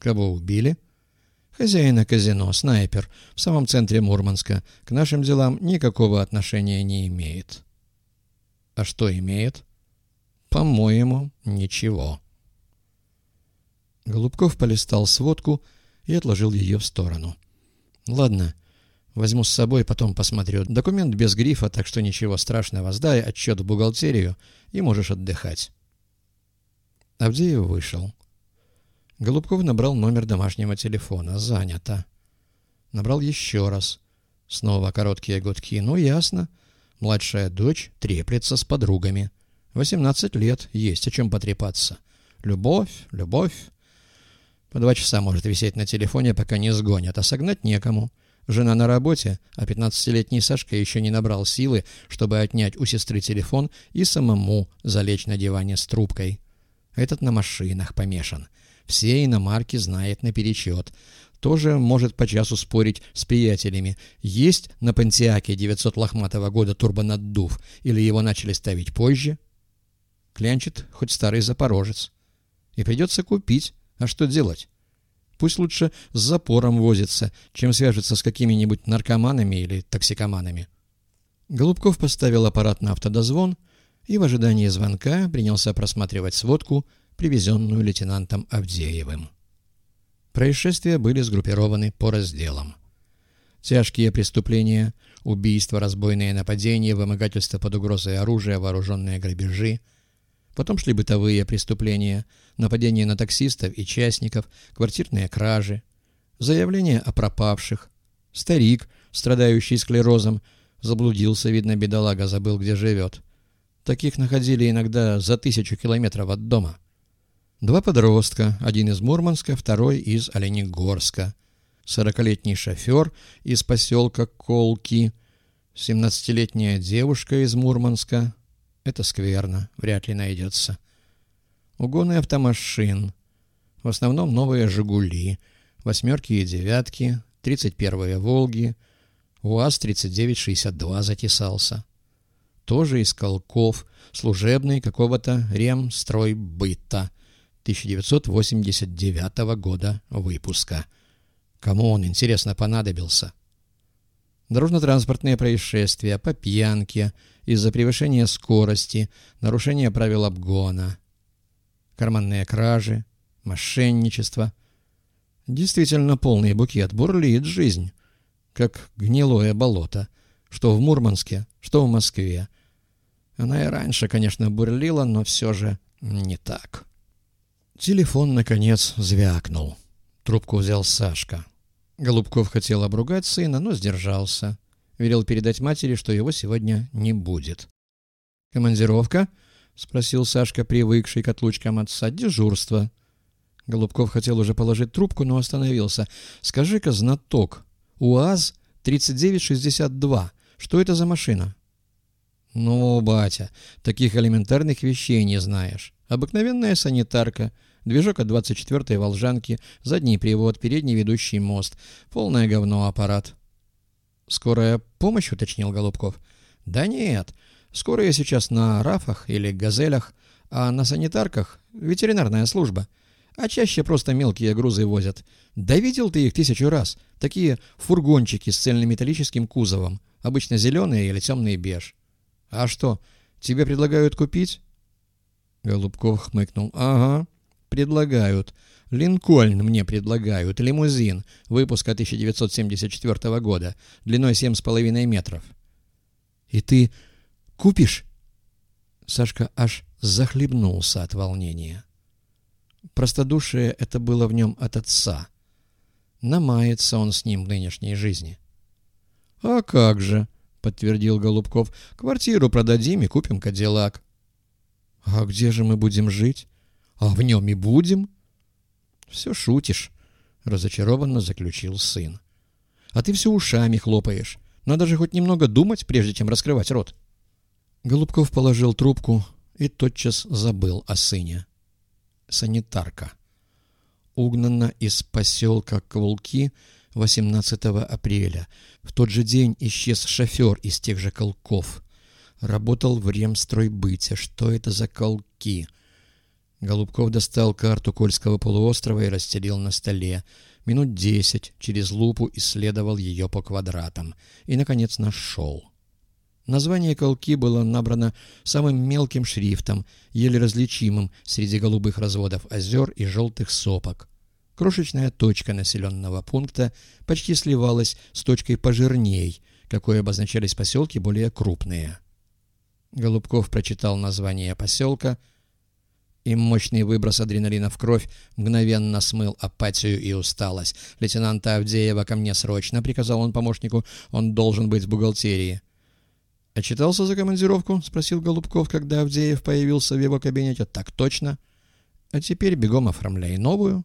Кого убили? Хозяина казино, снайпер, в самом центре Мурманска. К нашим делам никакого отношения не имеет. А что имеет? По-моему, ничего. Голубков полистал сводку и отложил ее в сторону. Ладно, возьму с собой, потом посмотрю. Документ без грифа, так что ничего страшного. Сдай отчет в бухгалтерию и можешь отдыхать. Авдеев вышел. Голубков набрал номер домашнего телефона. Занято. Набрал еще раз. Снова короткие гудки. Ну, ясно. Младшая дочь треплется с подругами. 18 лет, есть о чем потрепаться. Любовь, любовь. По два часа может висеть на телефоне, пока не сгонят, а согнать некому. Жена на работе, а 15-летний Сашка еще не набрал силы, чтобы отнять у сестры телефон и самому залечь на диване с трубкой. Этот на машинах помешан. Все иномарки знает наперечет. Тоже может по часу спорить с приятелями. Есть на Пантиаке 900 лохматого года турбонаддув, или его начали ставить позже? Клянчит хоть старый запорожец. И придется купить. А что делать? Пусть лучше с запором возится, чем свяжется с какими-нибудь наркоманами или токсикоманами. Голубков поставил аппарат на автодозвон и в ожидании звонка принялся просматривать сводку привезенную лейтенантом Авдеевым. Происшествия были сгруппированы по разделам. Тяжкие преступления, убийства, разбойные нападения, вымогательство под угрозой оружия, вооруженные грабежи. Потом шли бытовые преступления, нападения на таксистов и частников, квартирные кражи, заявления о пропавших. Старик, страдающий склерозом, заблудился, видно, бедолага, забыл, где живет. Таких находили иногда за тысячу километров от дома. Два подростка, один из Мурманска, второй из Оленегорска. Сорокалетний шофер из поселка Колки. Семнадцатилетняя девушка из Мурманска. Это скверно, вряд ли найдется. Угоны автомашин. В основном новые «Жигули», «восьмерки» и «девятки», тридцать первые «Волги», УАЗ-3962 затесался. Тоже из Колков, служебный какого-то ремстройбыта. 1989 года выпуска. Кому он, интересно, понадобился? Дорожно-транспортные происшествия по пьянке, из-за превышения скорости, нарушения правил обгона, карманные кражи, мошенничество. Действительно полный букет, бурлит жизнь, как гнилое болото, что в Мурманске, что в Москве. Она и раньше, конечно, бурлила, но все же не так. Телефон, наконец, звякнул. Трубку взял Сашка. Голубков хотел обругать сына, но сдержался. Велел передать матери, что его сегодня не будет. «Командировка?» — спросил Сашка, привыкший к отлучкам отца. «Дежурство». Голубков хотел уже положить трубку, но остановился. «Скажи-ка, знаток, УАЗ-3962, что это за машина?» «Ну, батя, таких элементарных вещей не знаешь. Обыкновенная санитарка». Движок от 24-й Волжанки, задний привод, передний ведущий мост. Полное говно аппарат. «Скорая помощь?» — уточнил Голубков. «Да нет. Скорая сейчас на рафах или газелях, а на санитарках — ветеринарная служба. А чаще просто мелкие грузы возят. Да видел ты их тысячу раз. Такие фургончики с цельнометаллическим кузовом. Обычно зеленые или темный беж. А что, тебе предлагают купить?» Голубков хмыкнул. «Ага, предлагают. Линкольн мне предлагают. Лимузин. Выпуска 1974 года. Длиной 7,5 метров. И ты купишь? Сашка аж захлебнулся от волнения. Простодушие это было в нем от отца. Намается он с ним в нынешней жизни. — А как же, — подтвердил Голубков, — квартиру продадим и купим кадиллак. — А где же мы будем жить? А в нем и будем. Все шутишь, разочарованно заключил сын. А ты все ушами хлопаешь. Надо же хоть немного думать, прежде чем раскрывать рот. Голубков положил трубку и тотчас забыл о сыне. Санитарка. Угнана из поселка Квулки 18 апреля. В тот же день исчез шофер из тех же колков. Работал в ремстройбыте. Что это за колки? Голубков достал карту Кольского полуострова и расстелил на столе. Минут десять через лупу исследовал ее по квадратам. И, наконец, нашел. Название Колки было набрано самым мелким шрифтом, еле различимым среди голубых разводов озер и желтых сопок. Крошечная точка населенного пункта почти сливалась с точкой пожирней, какой обозначались поселки более крупные. Голубков прочитал название поселка, и мощный выброс адреналина в кровь мгновенно смыл апатию и усталость. «Лейтенанта Авдеева ко мне срочно!» — приказал он помощнику. «Он должен быть в бухгалтерии». «Отчитался за командировку?» — спросил Голубков, когда Авдеев появился в его кабинете. «Так точно». «А теперь бегом оформляй новую».